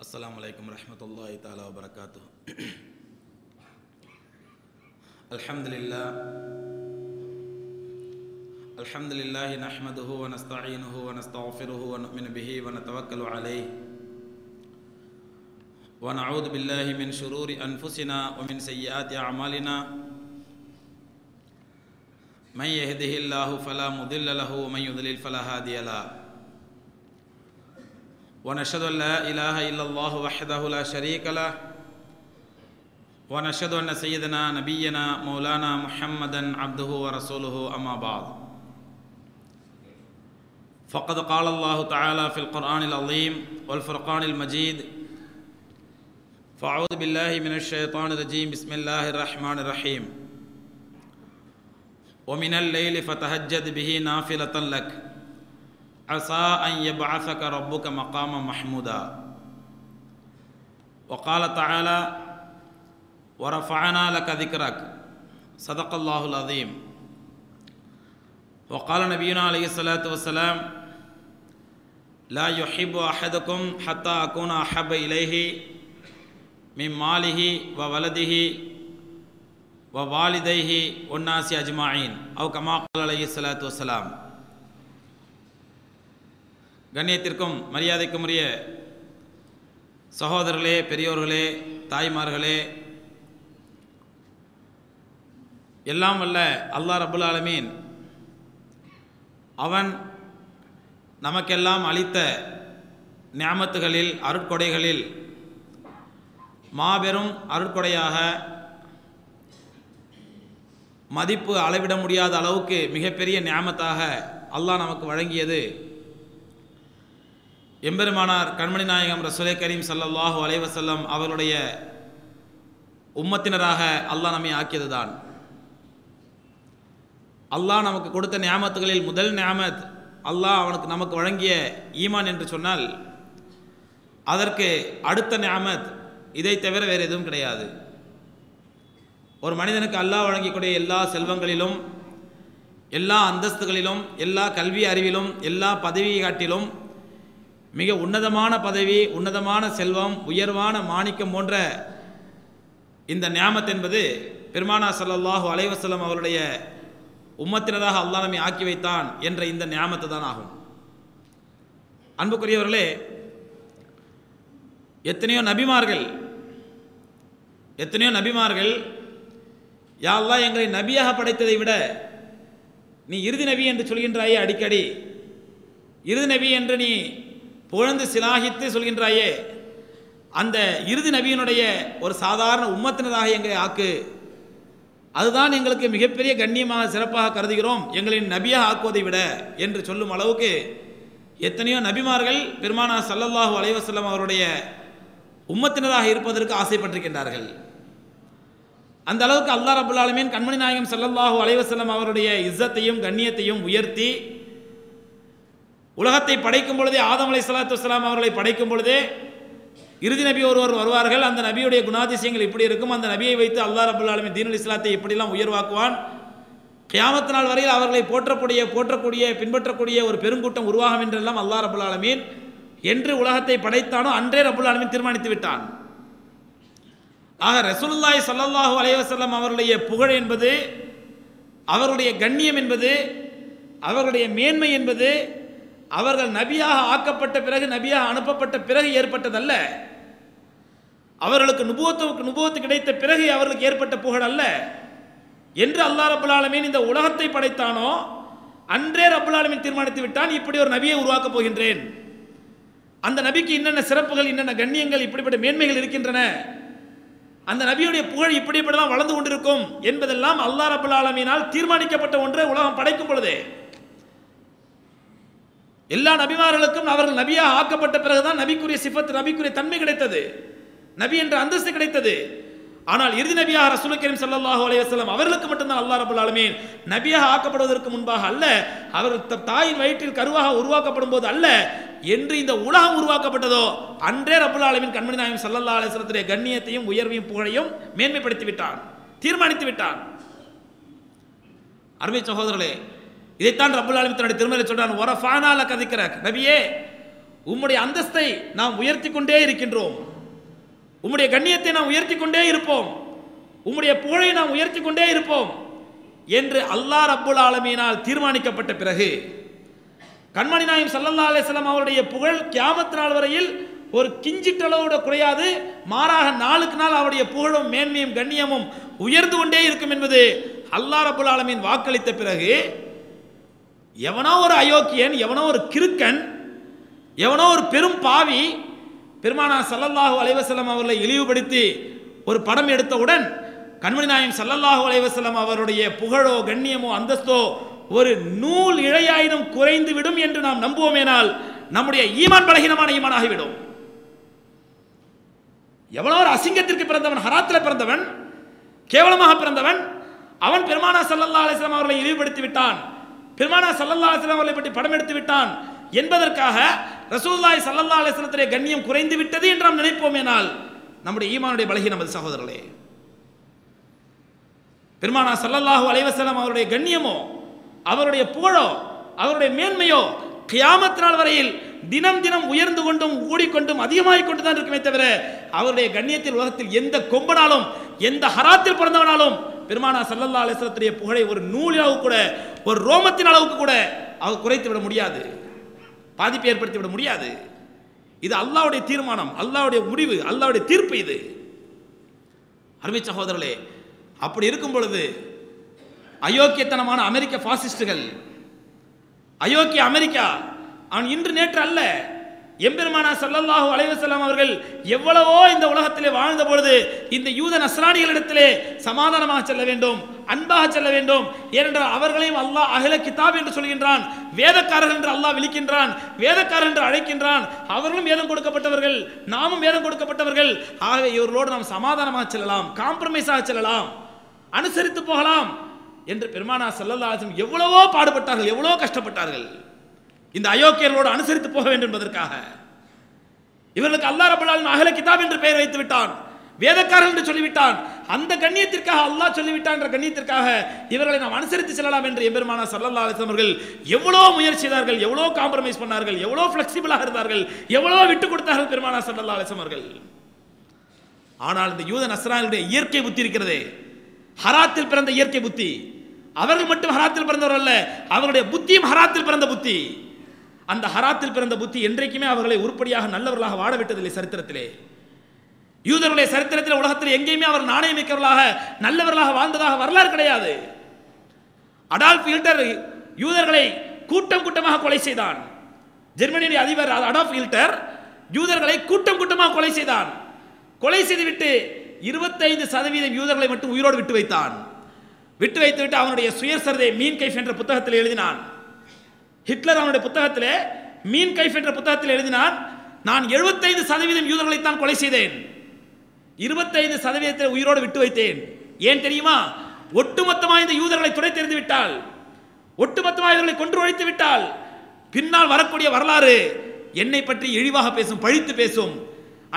السلام عليكم ورحمة الله تعالى وبركاته. الحمد لله. الحمد لله نحمده ونستعينه ونستغفره ونؤمن به ونتوكل عليه. ونعوذ بالله من شرور أنفسنا ومن سيئات أعمالنا. من يهده الله فلا مضل له ومن يضلل فلا هادي له. ونشهد أن لا إله إلا الله وحده لا شريك له. ونشهد أن سيدنا نبينا مولانا محمدا عبده ورسوله أما بعد. فقد قال الله تعالى في القرآن العظيم والفرقان المجيد فأعوذ بالله من الشيطان الرجيم بسم الله الرحمن الرحيم. ومن الليل فتهجد به نافلة لك عسى أن يبعثك ربك مقاما محمودا. وقال تعالى، ورفعنا لك ذكرك. صدق الله العظيم. وقال نبينا عليه الصلاة والسلام، لا يحب أحدكم حتى أكون أحب إليه من ماله وولده ووالديه والناس أجمعين. أو كما قال عليه الصلاة والسلام. கண்ணியத்திற்கும் மரியாதைக்கும் உரிய சகோதரர்களே பெரியோர்களே தாய்மார்களே எல்லாம் வல்ல அல்லாஹ் ரபுல் ஆலமீன் அவன் நமக்கெல்லாம் அளித்த ஞாமத்துகளில் அருட்கொடைகளில் மாபெரும் அருட்கொடையாக மதிப்பு அளவிட முடியாத அளவுக்கு மிகப்பெரிய ஞாமத்தாக அல்லாஹ் நமக்கு வழங்கியது. எம்பெருமானார் கண்மணி நாயகம் ரசுலே கரீம் சல்லல்லாஹு அலைவசல்லம் அவருடைய உம்மத்தினராக அல்லாஹ் நம்மை ஆக்கியதுதான். அல்லாஹ் நமக்கு கொடுத்த ஞாபகத்துகளில் முதல் ஞாபத் அல்லாஹ் அவனுக்கு நமக்கு வழங்கிய ஈமான் என்று சொன்னால் அதற்கு அடுத்த ஞாபத் இதை தவிர வேறு எதுவும் கிடையாது. ஒரு மனிதனுக்கு அல்லாஹ் வழங்கக்கூடிய எல்லா செல்வங்களிலும் எல்லா அந்தஸ்துகளிலும் எல்லா கல்வி அறிவிலும் எல்லா பதவியை காட்டிலும் மிக உன்னதமான பதவி உன்னதமான செல்வம் உயர்வான மாணிக்கம் போன்ற இந்த ஞாமத் என்பது பெருமானா சல்லாஹு அலைவசல்லம் அவருடைய உம்மத்தினராக அல்லாஹ் ஆக்கி வைத்தான் என்ற இந்த ஞாமத்து தான் ஆகும். அன்புக்குரியவர்களே எத்தனையோ நபிமார்கள் எத்தனையோ நபிமார்கள் யாழ்லா எங்களை நபியாக படைத்ததை விட நீ இறுதி நபி என்று சொல்கின்றாயே அடிக்கடி. இறுதி நபி என்று நீ புகழ்ந்து சிலாகித்து சொல்கின்றாயே அந்த இறுதி நபியினுடைய ஒரு சாதாரண உம்மத்தினராக எங்களை ஆக்கு. அதுதான் எங்களுக்கு மிகப்பெரிய கண்ணியமாக சிறப்பாக கருதுகிறோம். எங்களின் நபியாக ஆக்குவதை விட என்று சொல்லும் அளவுக்கு எத்தனையோ நபிமார்கள் பெருமானா சல்லல்லாஹு அலைவசல்லம் அவருடைய உம்மத்தினராக இருப்பதற்கு ஆசைப்பட்டிருக்கின்றார்கள். அந்த அளவுக்கு அல்லா ரபுல் கண்மணி நாயகம் சல்லல்லாஹு அலைவசல்லம் அவருடைய இஸ்ஸத்தையும் கண்ணியத்தையும் உயர்த்தி உலகத்தை படைக்கும் பொழுதே ஆதம் அலை சலாத்து வலாம் அவர்களை படைக்கும் பொழுதே இறுதி நபி ஒருவர் வருவார்கள். அந்த நபியுடைய குணாதிசயங்கள் இப்படி இருக்கும். அந்த நபியை வைத்து அல்லா ரபுல் ஆலமி தீன் இஸ்லாத்தை இப்படிலாம் உயர்வாக்குவான். கியாமத்து நாள் வரையில் அவர்களை போற்றக்கூடிய போற்றக்கூடிய பின்பற்றக்கூடிய ஒரு பெருங்கூட்டம் உருவாகும் என்றெல்லாம் அல்லா ரபுல் ஆலமீன் என்று உலகத்தை படைத்தானோ அன்றே ரபுல் ஆலமின் தீர்மானித்து விட்டான். ஆக ரசூலுல்லாய் சல்லாஹூ அலைவசல்லம் அவருடைய புகழ் என்பது அவருடைய கண்ணியம் என்பது அவருடைய மேன்மை என்பது அவர்கள் நபியாக ஆக்கப்பட்ட பிறகு நபியாக அனுப்பப்பட்ட பிறகு ஏற்பட்டதல்ல. அவர்களுக்கு நுபுவத்துக்கு நுபுவத்து கிடைத்த பிறகு அவர்களுக்கு ஏற்பட்ட புகழ் அல்ல. என்று அல்லா ரபுல் ஆலமீன் இந்த உலகத்தை படைத்தானோ அன்றே ரபுல் ஆலமீன் தீர்மானித்து விட்டான் இப்படி ஒரு நபியை உருவாக்கப் போகின்றேன். அந்த நபிக்கு என்னென்ன சிறப்புகள் என்னென்ன கண்ணியங்கள் இப்படிப்பட்ட மேன்மைகள் இருக்கின்றன அந்த நபியுடைய புகழ் இப்படிப்படலாம் வளர்ந்து கொண்டிருக்கும் என்பதெல்லாம் அல்லா ரபுல் ஆலமீனால் தீர்மானிக்கப்பட்ட ஒன்று உலகம் படைக்கும் பொழுதே. எல்லா நபிமார்களுக்கும் அவர்கள் நபியாக ஆக்கப்பட்ட பிறகுதான் நபிக்குரிய சிஃபத் நபிக்குரிய தன்மை கிடைத்தது. நபி என்ற அந்தஸ்து கிடைத்தது. ஆனால் இறுதி நபியாக ரசூல் கரீம் சல்லாஹூ அலையம் அவர்களுக்கு மட்டும்தான் அல்லா ரபுல் ஆலமீன் நபியாக ஆக்கப்படுவதற்கு முன்பாக அல்ல அவர்கள் தாயின் வயிற்றில் கருவாக உருவாக்கப்படும் போது அல்ல என்று இந்த உலகம் உருவாக்கப்பட்டதோ அன்றே ரபுல் ஆலமின் கண்மணி நாயம் சல்லா அலிஸ்லத்துடைய கண்ணியத்தையும் உயர்வையும் புகழையும் மேன்மைப்படுத்தி விட்டான் தீர்மானித்து விட்டான். அருமை சகோதரர்களே இதைத்தான் ரபுல் ஆலமின் தன்னுடைய திருமலை சொல்றான் ஒரஃபானால கதிக்கிற நபியே உம்முடைய அந்தஸ்தை நாம் உயர்த்தி கொண்டே இருக்கின்றோம். உம்முடைய கண்ணியத்தை நாம் உயர்த்தி கொண்டே இருப்போம். உம்முடைய புகழை நாம் உயர்த்தி கொண்டே இருப்போம் என்று அல்லாஹ் ரப்புல் ஆலமீனால் தீர்மானிக்கப்பட்ட பிறகு கண்மணி நாயம் சல்லல்லா அலிஸ்லாம் அவருடைய புகழ் கியாமத் நாள் வரையில் ஒரு கிஞ்சிட்டளவோட குறையாது. மாறாக நாளுக்கு நாள் அவருடைய புகழும் மேன்மையும் கண்ணியமும் உயர்ந்து கொண்டே இருக்கும் என்பது அல்லாஹ் ரபுல் ஆலமின் வாக்களித்த பிறகு எவனோ ஒரு அயோக்கியன் எவனோ ஒரு கிறுக்கன் எவனோ ஒரு பெரும் பாவி பெருமானா சல்லல்லாஹு அலைவசல்லம் அவர்களை இழிவுபடுத்தி ஒரு படம் எடுத்தவுடன் கண்மணி நாயம் சல்லல்லாஹு அலைவசல்லம் அவருடைய புகழோ கண்ணியமோ அந்தஸ்தோ ஒரு நூல் இழையாயினும் குறைந்து விடும் என்று நாம் நம்புவோமேனால் நம்முடைய ஈமான் பலகீனமான ஈமானாகிவிடும். எவ்வளோ ஒரு அசிங்கத்திற்கு பிறந்தவன் ஹராத்தில் பிறந்தவன் கேவலமாக பிறந்தவன் அவன் பெருமானா சல்லல்லா அலிஸ்லாம் அவர்களை இழிவுபடுத்தி விட்டான். பெருமானா சல்லல்லா அலிஸ்லாம் அவர்களை பற்றி படம் எடுத்து விட்டான். என்பதற்காக ரசூல்லாய் சல்லல்லா அலிஸ்லத்திலே கண்ணியம் குறைந்து விட்டது என்று நாம் நினைப்போமேனால் நம்முடைய ஈமானுடைய பலகி நமது சகோதரர்களே. பெருமானா சல்லல்லாஹு அலைவசலம் அவருடைய கண்ணியமோ அவருடைய புகழோ அவருடைய மேன்மையோ கியாமத் நாள் வரையில் தினம் தினம் உயர்ந்து கொண்டும் ஓடிக்கொண்டும் அதிகமாகிக் கொண்டு தான் இருக்குமே தவிர அவருடைய கண்ணியத்தில் உலகத்தில் எந்த கொம்பனாலும் எந்த ஹராத்தில் பிறந்தவனாலும் பெருமானா சல்லல்லா அலிஸ்லத்துடைய புகழை ஒரு நூல் கூட ஒரு ரோமத்தின் அளவுக்கு கூட அவர் குறைத்து விட முடியாது. பாதிப்பை ஏற்படுத்தி விட முடியாது. இது அல்லாவுடைய தீர்மானம் அல்லாவுடைய முடிவு அல்லாவுடைய தீர்ப்பு இது. அருமை சகோதரர்களே அப்படி இருக்கும் பொழுது அயோக்கியத்தனமான அமெரிக்க பாசிஸ்டுகள் அயோக்கிய அமெரிக்கா அவன் இன்று நேற்று அல்ல எம்பெருமானா சல்லல்லாஹு அலைவசல்லாம் அவர்கள் எவ்வளவோ இந்த உலகத்திலே வாழ்ந்த பொழுது இந்த யூத நஸ்ரானிகளிடத்திலே சமாதானமாக செல்ல வேண்டும் அன்பாக செல்ல வேண்டும். ஏனென்றால் அவர்களையும் அல்லாஹ் அகில கிதாப் என்று சொல்கின்றான். வேதக்காரர்கள் என்று அல்லாஹ் விழிக்கின்றான். வேதக்காரர் என்று அழைக்கின்றான். அவர்களும் வேதம் கொடுக்கப்பட்டவர்கள் நாமும் வேதம் கொடுக்கப்பட்டவர்கள். ஆகவே இவர்களோடு நாம் சமாதானமாக செல்லலாம் காம்ப்ரமைஸாக செல்லலாம் அனுசரித்து போகலாம் என்று பெருமானா செல்லல்லாசம் எவ்வளவோ பாடுபட்டார்கள் எவ்வளவோ கஷ்டப்பட்டார்கள். இந்த அயோக்கியர்களோடு அனுசரித்து போக வேண்டும் என்பதற்காக. இவர்களுக்கு அல்லா ரபுல்லாலும் அகல கிதாப் என்று பெயர் வைத்து விட்டான். வேதக்காரர் என்று சொல்லிவிட்டான். அந்த கண்ணியத்திற்காக அல்லாஹ் சொல்லிவிட்டான் என்ற கண்ணியத்திற்காக இவர்களை நாம் அனுசரித்து செல்லலாம் என்று எம்பெருமானா சல்லல்லா அலிஸ்லாம் அவர்கள் எவ்வளோ முயற்சி செய்தார்கள் எவ்வளோ காம்ப்ரமைஸ் பண்ணார்கள் எவ்வளோ ஃப்ளெக்சிபிளாக இருந்தார்கள் எவ்வளோ விட்டு கொடுத்தார்கள் பெருமானா சல்லல்லா அலிஸ்லாம் ஆனால் இந்த யூத நஸ்ரானுடைய இயற்கை புத்தி இருக்கிறதே. ஹராத்தில் பிறந்த இயற்கை புத்தி. அவர்கள் மட்டும் ஹராத்தில் பிறந்தவர் அல்ல அவருடைய புத்தியும் ஹராத்தில் பிறந்த புத்தி. அந்த ஹராத்தில் பிறந்த புத்தி என்றைக்குமே அவர்களை உருப்படியாக நல்லவர்களாக வாழவிட்டதில்லை சரித்திரத்திலே. யூதர்களுடைய சரித்திரத்தில் உலகத்தில் எங்கேயுமே அவர் நாணயமிக்கவர்களாக நல்லவர்களாக வாழ்ந்ததாக வரலாறு கிடையாது. அடால்ஃப் ஹில்டர் யூதர்களை கூட்டம் கூட்டமாக கொலை செய்தான். ஜெர்மனியுடைய அதிபர் அடால்ஃப் ஹில்டர் யூதர்களை கூட்டம் கூட்டமாக கொலை செய்தான். கொலை செய்துவிட்டு இருபத்தைந்து சதவீதம் யூதர்களை மட்டும் உயிரோடு விட்டு வைத்தான். விட்டு வைத்துவிட்டு அவனுடைய சுயசரிதை மீன் கைஃப் என்ற புத்தகத்தில் எழுதினான். ஹிட்லர் அவனுடைய புத்தகத்தில் மீன் கைஃப் என்ற புத்தகத்தில் எழுதினான் நான் எழுபத்தைந்து சதவீதம் யூதர்களைத்தான் கொலை செய்தேன். இருபத்தைந்து சதவீதத்தில் உயிரோடு விட்டு வைத்தேன். ஏன் தெரியுமா? ஒட்டுமொத்தமாக இந்த யூதர்களை துடை தெரிந்து விட்டால் ஒட்டுமொத்தமாக இவர்களை கொன்று ஒழித்து விட்டால் பின்னால் வரக்கூடிய வரலாறு என்னை பற்றி இழிவாக பேசும் பழித்து பேசும்.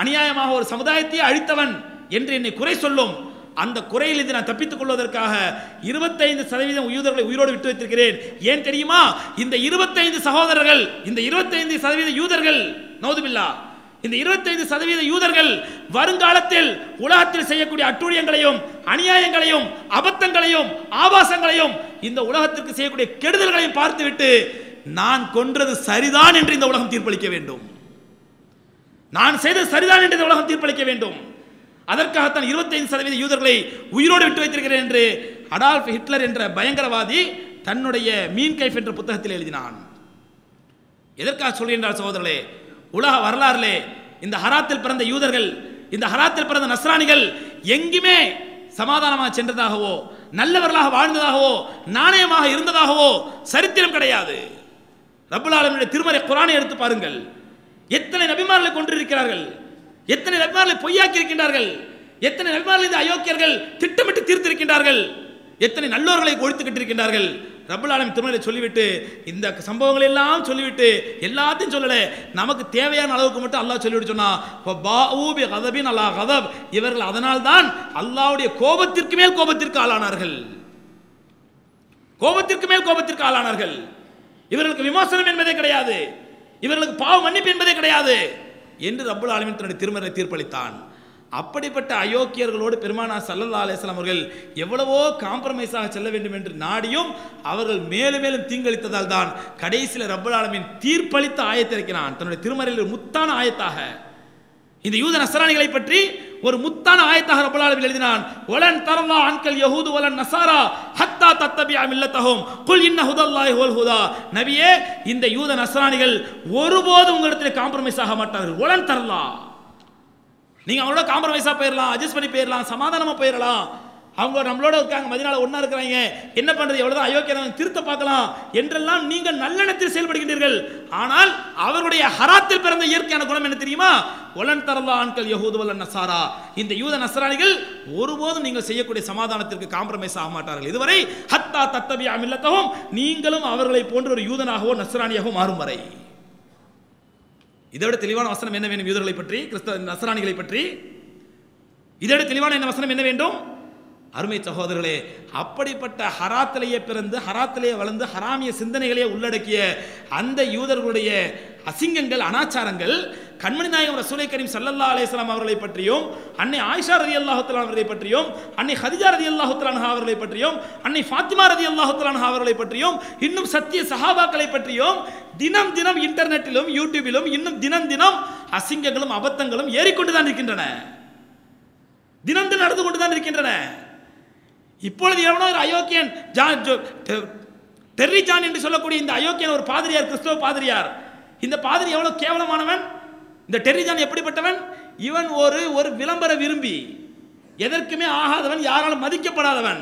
அநியாயமாக ஒரு சமுதாயத்தையே அழித்தவன் என்று என்னை குறை சொல்லும். அந்த குறையிலிருந்து நான் தப்பித்துக் கொள்வதற்காக இருபத்தைந்து சதவீதம் யூதர்களை உயிரோடு விட்டு வைத்திருக்கிறேன். ஏன் தெரியுமா? இந்த இருபத்தைந்து சகோதரர்கள் இந்த இருபத்தைந்து சதவீத யூதர்கள் நோதுமில்லா இந்த இருபத்தைந்து சதவீத யூதர்கள் வருங்காலத்தில் உலகத்தில் செய்யக்கூடிய அட்டூழியங்களையும் அநியாயங்களையும் அபத்தங்களையும் ஆபாசங்களையும் இந்த உலகத்திற்கு செய்யக்கூடிய கெடுதல்களையும் பார்த்துவிட்டு நான் கொன்றது சரிதான் என்று இந்த உலகம் தீர்ப்பளிக்க வேண்டும். நான் செய்தது சரிதான் என்று இந்த உலகம் தீர்ப்பளிக்க வேண்டும். அதற்காகத்தான் இருபத்தைந்து சதவீத யூதர்களை உயிரோடு விட்டு வைத்திருக்கிறேன் என்று அடால்ஃப் ஹிட்லர் என்ற பயங்கரவாதி தன்னுடைய மீன் கைஃப் என்ற புத்தகத்தில் எழுதினான். எதற்காக சொல்கின்றார் சகோதரர்களே? உலக வரலாறுலே இந்த ஹராத்தில் பிறந்த யூதர்கள் இந்த ஹராத்தில் பிறந்த நஸ்ரானிகள் எங்குமே சமாதானமாக சென்றதாகவோ நல்லவர்களாக வாழ்ந்ததாகவோ நாணயமாக இருந்ததாகவோ சரித்திரம் கிடையாது. ரபுல் ஆலமினுடைய திருமறை குரானை எடுத்து பாருங்கள். எத்தனை நபிமார்களை கொண்டிருக்கிறார்கள் எத்தனை நபிமார்களை பொய்யாக்கி இருக்கின்றார்கள் எத்தனை நபிமார்களை இந்த அயோக்கியர்கள் திட்டமிட்டு தீர்த்திருக்கின்றார்கள்? எத்தனை நல்லோர்களை ஒழித்துக்கிட்டு இருக்கின்றார்கள் ரப்புல் திருமலை சொல்லிவிட்டு இந்த சம்பவங்கள் எல்லாம் சொல்லிவிட்டு எல்லாத்தையும் சொல்லல. நமக்கு தேவையான அளவுக்கு மட்டும் அல்லாஹ் சொல்லிவிட்டு சொன்னா பாஊபி கதபின் அல்லாஹ் கதப். இவர்கள் அதனால் தான் அல்லாவுடைய கோபத்திற்கு மேல் கோபத்திற்கு ஆளானார்கள். கோபத்திற்கு மேல் கோபத்திற்கு ஆளானார்கள். இவர்களுக்கு விமோசனம் என்பதே கிடையாது. இவர்களுக்கு பாவ மன்னிப்பு என்பதே கிடையாது. என்று ரப்புல் ஆலமின் தன்னுடைய திருமறை தீர்ப்பளித்தான். அப்படிப்பட்ட அயோக்கியர்களோடு பெருமானா சல்லல்லா அலிஸ்லாம் அவர்கள் எவ்வளவோ காம்ப்ரமைஸாக செல்ல வேண்டும் என்று நாடியும் அவர்கள் மேலும் மேலும் தீங்களித்ததால் தான் கடைசியில் ரப்புல் ஆலமின் தீர்ப்பளித்த ஆயத்திருக்கிறான் தன்னுடைய திருமறையில் ஒரு முத்தான ஆயத்தாக. இந்த யூத நசராணிகளை பற்றி ஒரு முத்தான ஆயத்தாக ரப்பல் எழுதினான். ஒலன் தரல்லா அன்கல் யஹூது ஒலன் நசாரா ஹத்தா தத்தபி மில்லத்தஹும். குல் இன்ன ஹுதல்லாய் ஹோல் ஹுதா. நபியே இந்த யூத நசராணிகள் ஒருபோதும் உங்களிடத்தில் காம்ப்ரமைஸ் ஆக மாட்டார்கள். ஒலன் தரல்லா. நீங்கள் அவங்களோட காம்ப்ரமைஸாக போயிடலாம் அட்ஜஸ்ட் பண்ணி போயிடலாம் சமாதானமாக போயிடலாம் அவங்க நம்மளோட இருக்காங்க மதினால ஒன்றா இருக்கிறாங்க. என்ன பண்ணுறது எவ்வளோதான் அயோக்கியம் திருத்த பார்க்கலாம். என்றெல்லாம் நீங்கள் நல்லெண்ணத்தில் செயல்படுகின்றீர்கள். ஆனால் அவருடைய ஹராத்தில் பிறந்த இயற்கையான குணம் என்ன தெரியுமா? ஒலன் தரலா ஆண்கள் யஹூது நசாரா. இந்த யூத நசராணிகள் ஒருபோதும் நீங்கள் செய்யக்கூடிய சமாதானத்திற்கு காம்ப்ரமைஸ் ஆக மாட்டார்கள். இதுவரை ஹத்தா தத்தபி அமில்லத்தவும் நீங்களும் அவர்களை போன்ற ஒரு யூதனாகவோ நசராணியாகவோ மாறும் வரை. இதை விட தெளிவான வசனம் என்ன வேண்டும்? யூதர்களை பற்றி கிறிஸ்தவ நசராணிகளை பற்றி. இதை விட தெளிவான என்ன வசனம் என்ன வேண்டும்? அருமை சகோதரர்களே அப்படிப்பட்ட ஹராத்திலேயே பிறந்து ஹராத்திலேயே வளர்ந்து ஹராமிய சிந்தனைகளையே உள்ளடக்கிய அந்த யூதர்களுடைய அசிங்கங்கள் அனாச்சாரங்கள் கண்மணி நாயகம் ரசூலை கரீம் சல்லல்லா அலிஸ்லாம் அவர்களை பற்றியும் அன்னை ஆயிஷா ரதி அல்லாஹுத்தலான் அவர்களை பற்றியும் அன்னை ஹதிஜா ரதி அல்லாஹுத்தலான் அவர்களை பற்றியும் அன்னை ஃபாத்திமா ரதி அல்லாஹுத்தலான் அவர்களை பற்றியும் இன்னும் சத்திய சஹாபாக்களை பற்றியும் தினம் தினம் இன்டர்நெட்டிலும் யூடியூபிலும் இன்னும் தினம் தினம் அசிங்கங்களும் அபத்தங்களும் ஏறிக்கொண்டுதான் இருக்கின்றன. தினம் தினம் நடந்து கொண்டுதான் இருக்கின்றன. இப்பொழுது எவனோ ஒரு அயோக்கியன் ஜான் டெர்ரி ஜான் என்று சொல்லக்கூடிய இந்த அயோக்கியன் ஒரு பாதிரியார் கிறிஸ்தவ பாதிரியார். இந்த பாதிரி எவ்வளவு கேவலமானவன்? இந்த டெர்ரி ஜான் எப்படிப்பட்டவன்? இவன் ஒரு ஒரு விளம்பர விரும்பி எதற்குமே ஆகாதவன் யாராலும் மதிக்கப்படாதவன்.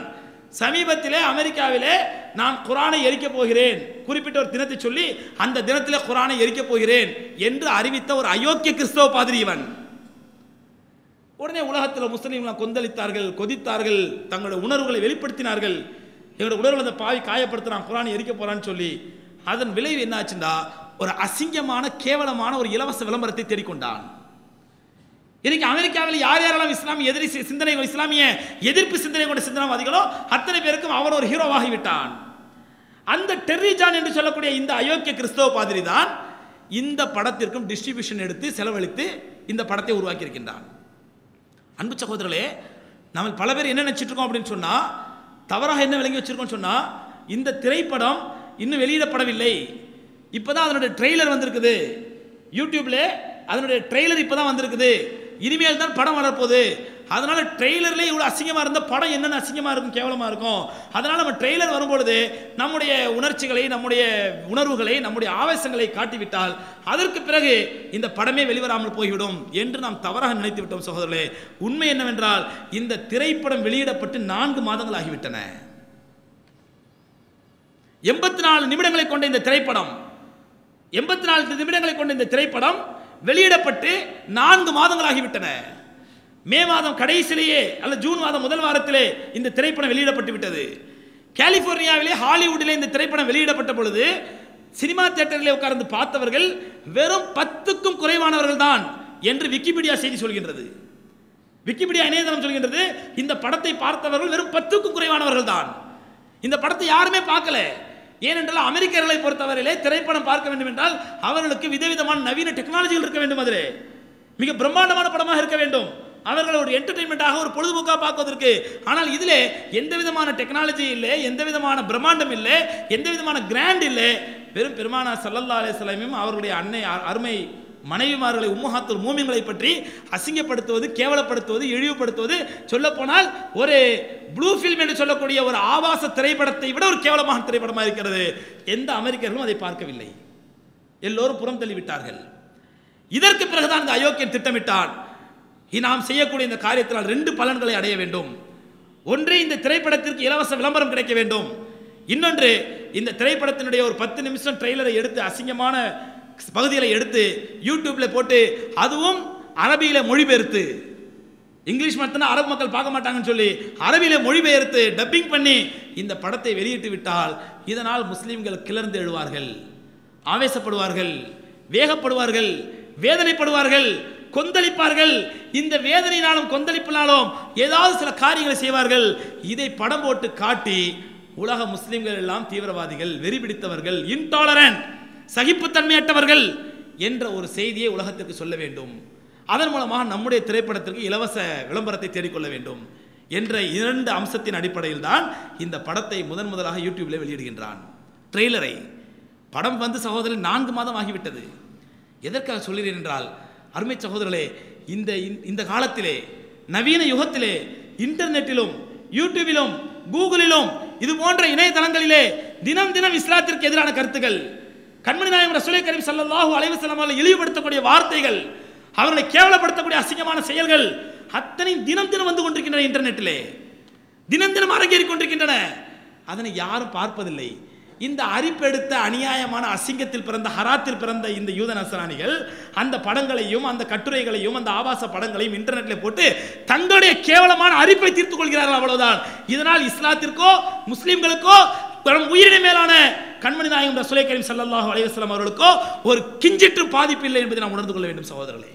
சமீபத்திலே அமெரிக்காவிலே நான் குரானை எரிக்கப் போகிறேன். குறிப்பிட்ட ஒரு தினத்தை சொல்லி அந்த தினத்திலே குரானை எரிக்கப் போகிறேன் என்று அறிவித்த ஒரு அயோக்கிய கிறிஸ்தவ பாதிரி இவன். உடனே உலகத்தில் முஸ்லீம்லாம் கொந்தளித்தார்கள் கொதித்தார்கள் தங்களுடைய உணர்வுகளை வெளிப்படுத்தினார்கள். எங்களுடைய உணர்வுகளை அந்த பாவி காயப்படுத்துகிறான் குரான் எரிக்க போகிறான்னு சொல்லி அதன் விளைவு என்னாச்சுண்டா ஒரு அசிங்கமான கேவலமான ஒரு இலவச விளம்பரத்தை தேடிக்கொண்டான். இன்னைக்கு அமெரிக்காவில் யார் யாரெல்லாம் இஸ்லாமிய எதிரி சி- சிந்தனை இஸ்லாமிய எதிர்ப்பு சிந்தனை கொண்ட சிந்தனவாதிகளோ அத்தனை பேருக்கும் அவன் ஒரு ஹீரோவாகி விட்டான் அந்த டெர்ரிஜான் என்று சொல்லக்கூடிய இந்த அயோக்கிய கிறிஸ்தவ பாதிரி தான் இந்த படத்திற்கும் டிஸ்ட்ரிபியூஷன் எடுத்து செலவழித்து இந்த படத்தை உருவாக்கியிருக்கின்றான். அன்பு சகோதரர்களே நம்ம பல பேர் என்ன நினச்சிட்ருக்கோம் அப்படின்னு சொன்னால் தவறாக என்ன விளங்கி வச்சுருக்கோம்னு சொன்னால் இந்த திரைப்படம் இன்னும் வெளியிடப்படவில்லை. இப்போ தான் அதனுடைய ட்ரெய்லர் வந்திருக்குது. யூடியூப்பில் அதனுடைய ட்ரெய்லர் இப்போ தான் வந்திருக்குது. இனிமேல் தான் படம் வரப்போகுது. அதனால ட்ரெய்லர்லேயே இவ்வளோ அசிங்கமாக இருந்த படம் என்னென்ன அசிங்கமாக இருக்கும் கேவலமாக இருக்கும்? அதனால் நம்ம ட்ரெய்லர் வரும்பொழுது நம்முடைய உணர்ச்சிகளை நம்முடைய உணர்வுகளை நம்முடைய ஆவேசங்களை காட்டிவிட்டால் அதற்கு பிறகு இந்த படமே வெளிவராமல் போய்விடும் என்று நாம் தவறாக நினைத்து விட்டோம் சகோதரர்களே. உண்மை என்னவென்றால் இந்த திரைப்படம் வெளியிடப்பட்டு நான்கு மாதங்கள் ஆகிவிட்டன. எண்பத்தி நாலு நிமிடங்களை கொண்ட இந்த திரைப்படம் எண்பத்தி நாலு நிமிடங்களை கொண்ட இந்த திரைப்படம் வெளியிடப்பட்டு நான்கு மாதங்கள் ஆகிவிட்டன. மே மாதம் கடைசியிலேயே அல்ல ஜூன் மாதம் முதல் வாரத்திலே இந்த திரைப்படம் வெளியிடப்பட்டு விட்டது. கலிபோர்னியாவிலே ஹாலிவுட்டிலே இந்த திரைப்படம் வெளியிடப்பட்ட பொழுது சினிமா தியேட்டரிலே உட்கார்ந்து பார்த்தவர்கள் வெறும் பத்துக்கும் குறைவானவர்கள் தான் என்று விக்கிபீடியா செய்தி சொல்கின்றது. விக்கிபீடியா இணையதளம் சொல்கின்றது இந்த படத்தை பார்த்தவர்கள் வெறும் பத்துக்கும் குறைவானவர்கள் தான். இந்த படத்தை யாருமே பார்க்கல. ஏனென்றால் அமெரிக்கர்களை பொறுத்தவரையிலே திரைப்படம் பார்க்க வேண்டும் என்றால் அவர்களுக்கு விதவிதமான நவீன டெக்னாலஜிகள் இருக்க வேண்டும் அதிலே. மிக பிரம்மாண்டமான படமாக இருக்க வேண்டும். அவர்கள் ஒரு என்டர்டைன்மெண்ட்டாக ஒரு பொழுதுபோக்காக பார்க்குவதற்கு ஆனால் இதிலே எந்த விதமான டெக்னாலஜி இல்லை எந்த விதமான பிரம்மாண்டம் இல்லை எந்த விதமான கிராண்ட் இல்லை. வெறும் பெருமானா சல்லல்லா அலைஹிஸ்ஸலாமையும் அவர்களுடைய அன்னை அ- அருமை மனைவிமார்களை உம்மஹாத்துல் மூமிங்களை பற்றி அசிங்கப்படுத்துவது கேவலப்படுத்துவது இழிவுபடுத்துவது சொல்லப்போனால் ஒரு ப்ளூ ஃபில்ம் என்று சொல்லக்கூடிய ஒரு ஆபாச திரைப்படத்தை விட ஒரு கேவலமான திரைப்படமாக இருக்கிறது. எந்த அமெரிக்கர்களும் அதை பார்க்கவில்லை. எல்லோரும் புறம் தள்ளிவிட்டார்கள் இதற்கு பிறகுதான் இந்த அயோக்கியன் திட்டமிட்டான். நாம் செய்யக்கூடிய இந்த காரியத்தினால் ரெண்டு பலன்களை அடைய வேண்டும். ஒன்று இந்த திரைப்படத்திற்கு இலவச விளம்பரம் கிடைக்க வேண்டும். இன்னொன்று இந்த திரைப்படத்தினுடைய ஒரு பத்து நிமிஷம் ட்ரெய்லரை எடுத்து அசிங்கமான பகுதிகளை எடுத்து யூடியூப்ல போட்டு அதுவும் அரபியில மொழிபெயர்த்து. இங்கிலீஷ் மட்டும் அரபு மக்கள் பார்க்க மாட்டாங்கன்னு சொல்லி அரபியில மொழிபெயர்த்து டப்பிங் பண்ணி இந்த படத்தை வெளியிட்டு விட்டால் இதனால் முஸ்லீம்கள் கிளர்ந்து எழுவார்கள். ஆவேசப்படுவார்கள். வேகப்படுவார்கள். வேதனைப்படுவார்கள். கொந்தளிப்பார்கள். இந்த வேதனையினாலும் கொந்தளிப்பினாலும் ஏதாவது சில காரியங்களை செய்வார்கள். இதை படம் போட்டு காட்டி உலக முஸ்லிம்கள் எல்லாம் தீவிரவாதிகள் வெறி பிடித்தவர்கள் இன்டாலரண்ட் சகிப்புத்தன்மையற்றவர்கள் என்ற ஒரு செய்தியை உலகத்திற்கு சொல்ல வேண்டும். அதன் மூலமாக நம்முடைய திரைப்படத்திற்கு இலவச விளம்பரத்தை தேடிக்கொள்ள வேண்டும் என்ற இரண்டு அம்சத்தின் அடிப்படையில் தான் இந்த படத்தை முதன் முதலாக யூடியூப்ல வெளியிடுகின்றான். ட்ரெய்லரை. படம் வந்து சகோதரன் நான்கு மாதம் ஆகிவிட்டது. எதற்காக சொல்கிறேன் என்றால் அருமை சகோதரர்களே இந்த இந்த காலத்திலே நவீன யுகத்திலே இன்டர்நெட்டிலும் யூடியூபிலும் கூகுளிலும் இது போன்ற இணையதளங்களிலே தினம் தினம் இஸ்லாத்திற்கு எதிரான கருத்துக்கள் கண்மணி நாயகம் ரசூலை கரீம் சல்லாஹூ அலைஹி இழிவுபடுத்தக்கூடிய வார்த்தைகள் அவர்களை கேவலப்படுத்தக்கூடிய அசிங்கமான செயல்கள் அத்தனை தினம் தினம் வந்து கொண்டிருக்கின்றன இன்டர்நெட்டிலே தினம் தினம் அரங்கேறிக் கொண்டிருக்கின்றன. அதனை யாரும் பார்ப்பதில்லை. இந்த அரிப்பெடுத்த அநியாயமான அசிங்கத்தில் பிறந்த ஹராத்தில் பிறந்த இந்த யூத நசராணிகள் அந்த படங்களையும் அந்த கட்டுரைகளையும் அந்த ஆபாச படங்களையும் இன்டர்நெட்ல போட்டு தங்களுடைய கேவலமான அரிப்பை தீர்த்துக் கொள்கிறார்கள் அவ்வளவுதான். இதனால் இஸ்லாத்திற்கோ முஸ்லிம்களுக்கோ பெரும் உயிரின மேலான கண்மணி நாயகம் ரசுலை கரீம் ஸல்லல்லாஹு அலைஹி அவர்களுக்கோ ஒரு கிஞ்சிற்று பாதிப்பு இல்லை என்பதை நாம் உணர்ந்து கொள்ள வேண்டும் சகோதரர்களே.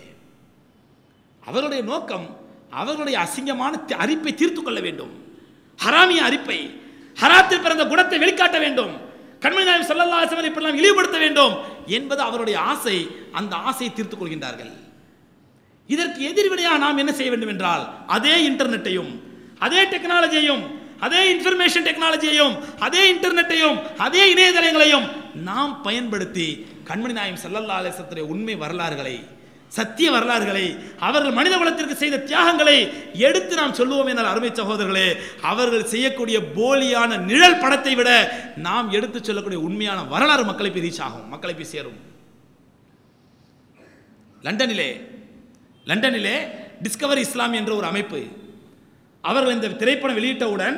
அவர்களுடைய நோக்கம் அவர்களுடைய அசிங்கமான தி- அரிப்பை தீர்த்து கொள்ள வேண்டும். ஹராமிய அரிப்பை ஹராத்தில் பிறந்த குணத்தை வெளிக்காட்ட வேண்டும். கண்மணி நாயம் சல்லல்லா அலைஹி இப்படிலாம் இழிவுபடுத்த வேண்டும் என்பது அவருடைய ஆசை. அந்த ஆசையை தீர்த்துக் கொள்கின்றார்கள். இதற்கு எதிர்வினையாக நாம் என்ன செய்ய வேண்டும் என்றால் அதே இன்டர்நெட்டையும் அதே டெக்னாலஜியையும் அதே இன்ஃபர்மேஷன் டெக்னாலஜியையும் அதே இன்டர்நெட்டையும் அதே இணையதளங்களையும் நாம் பயன்படுத்தி கண்மணி நாயம் ஸல்லல்லாஹு அலைஹி உண்மை வரலாறுகளை சத்திய வரலாறுகளை அவர்கள் மனித குலத்திற்கு செய்த தியாகங்களை எடுத்து நாம் சொல்லுவோம் என்றால் அருமை சகோதரர்களே அவர்கள் செய்யக்கூடிய போலியான நிழல் படத்தை விட நாம் எடுத்து சொல்லக்கூடிய உண்மையான வரலாறு மக்களை போய் ரீச் ஆகும் மக்களை போய் சேரும். லண்டனிலே லண்டனிலே டிஸ்கவர் இஸ்லாம் என்ற ஒரு அமைப்பு. அவர்கள் இந்த திரைப்படம் வெளியிட்டவுடன்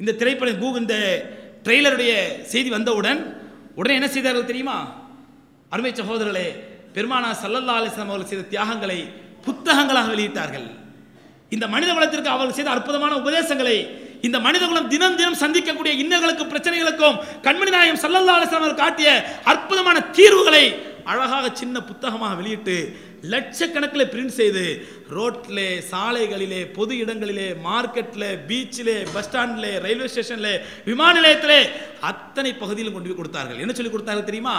இந்த திரைப்படம் கூகுள் இந்த ட்ரெய்லருடைய செய்தி வந்தவுடன் உடனே என்ன செய்தார்கள் தெரியுமா? அருமை சகோதரர்களே பெருமானா சல்லல்லா அலிஸ்லாம் அவர்கள் செய்த தியாகங்களை புத்தகங்களாக வெளியிட்டார்கள். இந்த மனித குலத்திற்கு அவர்கள் செய்த அற்புதமான உபதேசங்களை இந்த மனித குலம் தினம் தினம் சந்திக்கக்கூடிய இன்னர்களுக்கும் பிரச்சனைகளுக்கும் கண்மணி நாயம் சல்லல்லா அலிஸ்லாம் அவர்கள் காட்டிய அற்புதமான தீர்வுகளை அழகாக சின்ன புத்தகமாக வெளியிட்டு லட்சக்கணக்கில் பிரிண்ட் செய்து ரோட்டிலே சாலைகளிலே பொது இடங்களிலே மார்க்கெட்டில் பீச்சிலே பஸ் ஸ்டாண்டில் ரயில்வே ஸ்டேஷனில் விமான நிலையத்திலே அத்தனை பகுதியிலும் கொண்டு போய் கொடுத்தார்கள். என்ன சொல்லி கொடுத்தார்கள் தெரியுமா?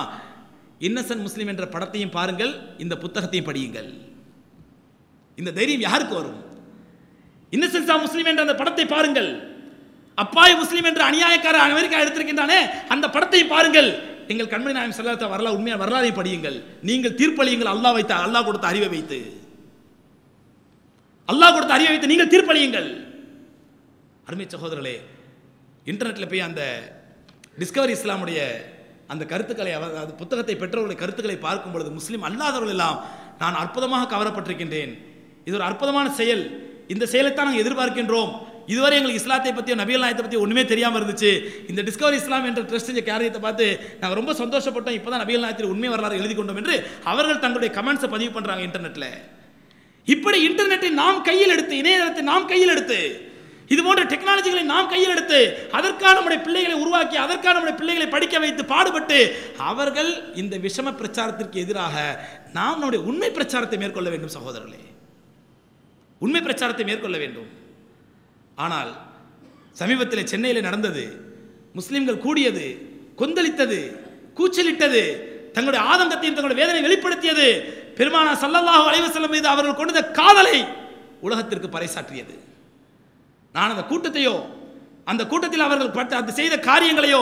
இன்னசென்ட் முஸ்லீம் என்ற படத்தையும் பாருங்கள் இந்த புத்தகத்தையும் படியுங்கள். இந்த தைரியம் யாருக்கு வரும்? இன்னசென்ஸா முஸ்லீம் என்ற அந்த படத்தை பாருங்கள். அப்பாய் முஸ்லீம் என்ற அநியாயக்கார அமெரிக்கா எடுத்திருக்கின்றானே அந்த படத்தை பாருங்கள். எங்கள் கண்மணி நாயம் செல்லாத வரலாறு உண்மையான வரலாறை படியுங்கள். நீங்கள் தீர்ப்பளியுங்கள் அல்லாஹ் வைத்த அல்லாஹ் கொடுத்த அறிவை வைத்து. அல்லாஹ் கொடுத்த அறிவை வைத்து நீங்கள் தீர்ப்பளியுங்கள். அருமை சகோதரர்களே இன்டர்நெட்டில் போய் அந்த டிஸ்கவரி இஸ்லாமுடைய அந்த கருத்துக்களை அவர் அது புத்தகத்தை பெற்றவர்களுடைய கருத்துக்களை பார்க்கும் பொழுது முஸ்லீம் அல்லாதவர்கள் எல்லாம் நான் அற்புதமாக கவரப்பட்டிருக்கின்றேன். இது ஒரு அற்புதமான செயல். இந்த செயலைத்தான் நாங்கள் எதிர்பார்க்கின்றோம். இதுவரை எங்களுக்கு இஸ்லாத்தை பற்றியோ நபிகள் நாயத்தை பற்றி ஒன்றுமே தெரியாமல் இருந்துச்சு. இந்த டிஸ்கவரி இஸ்லாம் என்ற ட்ரஸ்ட் இந்த காரியத்தை பார்த்து நாங்கள் ரொம்ப சந்தோஷப்பட்டோம். இப்போ தான் நபிகள் நாயத்தில் உண்மை வரலாறு எழுதி கொண்டோம் என்று அவர்கள் தங்களுடைய கமெண்ட்ஸை பதிவு பண்ணுறாங்க இன்டர்நெட்டில் இப்படி இன்டர்நெட்டை நாம் கையில் எடுத்து இணையதளத்தை நாம் கையில் எடுத்து இது போன்ற டெக்னாலஜிகளை நாம் கையில் எடுத்து அதற்கான நம்முடைய பிள்ளைகளை உருவாக்கி அதற்கான நம்முடைய பிள்ளைகளை படிக்க வைத்து பாடுபட்டு அவர்கள் இந்த விஷம பிரச்சாரத்திற்கு எதிராக நாம் நம்முடைய உண்மை பிரச்சாரத்தை மேற்கொள்ள வேண்டும் சகோதரர்களே. உண்மை பிரச்சாரத்தை மேற்கொள்ள வேண்டும். ஆனால் சமீபத்தில் சென்னையில் நடந்தது முஸ்லிம்கள் கூடியது கொந்தளித்தது கூச்சலிட்டது தங்களுடைய ஆதங்கத்தையும் தங்களுடைய வேதனை வெளிப்படுத்தியது பெருமானா சல்லல்லாஹு அலைவசல்லம் மீது அவர்கள் கொண்ட காதலை உலகத்திற்கு பறைசாற்றியது. நான் அந்த கூட்டத்தையோ அந்த கூட்டத்தில் அவர்கள் பட்ட அது செய்த காரியங்களையோ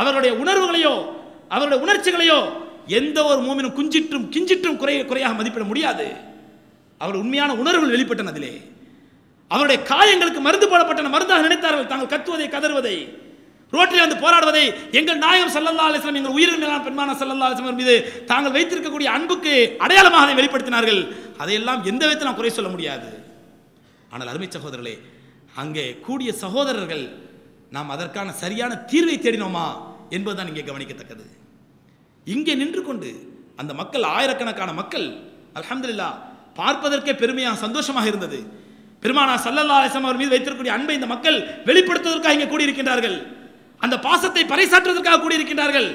அவர்களுடைய உணர்வுகளையோ அவருடைய உணர்ச்சிகளையோ எந்த ஒரு மூமினும் குஞ்சிற்றும் கிஞ்சிற்றும் குறை குறையாக மதிப்பிட முடியாது. அவர் உண்மையான உணர்வுகள் வெளிப்பட்டன அதிலே. அவருடைய காயங்களுக்கு மருந்து போடப்பட்டன மருந்தாக நினைத்தார்கள். தாங்கள் கத்துவதை கதறுவதை ரோட்டில் வந்து போராடுவதை. எங்கள் நாயகம் சல்லல்லா அலிஸ்லாம் எங்கள் உயிரின் மேலான பெண்மான சல்லல்லா அலிஸ்லாம் மீது தாங்கள் வைத்திருக்கக்கூடிய அன்புக்கு அடையாளமாக அதை வெளிப்படுத்தினார்கள். அதையெல்லாம் எந்த விதத்தில் நான் குறை சொல்ல முடியாது. ஆனால் அருமை சகோதரர்களே அங்கே கூடிய சகோதரர்கள் நாம் அதற்கான சரியான தீர்வை தேடினோமா என்பதுதான் இங்கே கவனிக்கத்தக்கது. இங்கே நின்று கொண்டு அந்த மக்கள் ஆயிரக்கணக்கான மக்கள் அலமதுல்லா பார்ப்பதற்கே பெருமையாக சந்தோஷமாக இருந்தது. பெருமானா சல்லல்லா அலிசம் அவர் மீது வைத்திருக்கக்கூடிய அன்பை இந்த மக்கள் வெளிப்படுத்துவதற்காக இங்கே கூடியிருக்கின்றார்கள். அந்த பாசத்தை பறைசாற்றுவதற்காக கூடியிருக்கின்றார்கள்.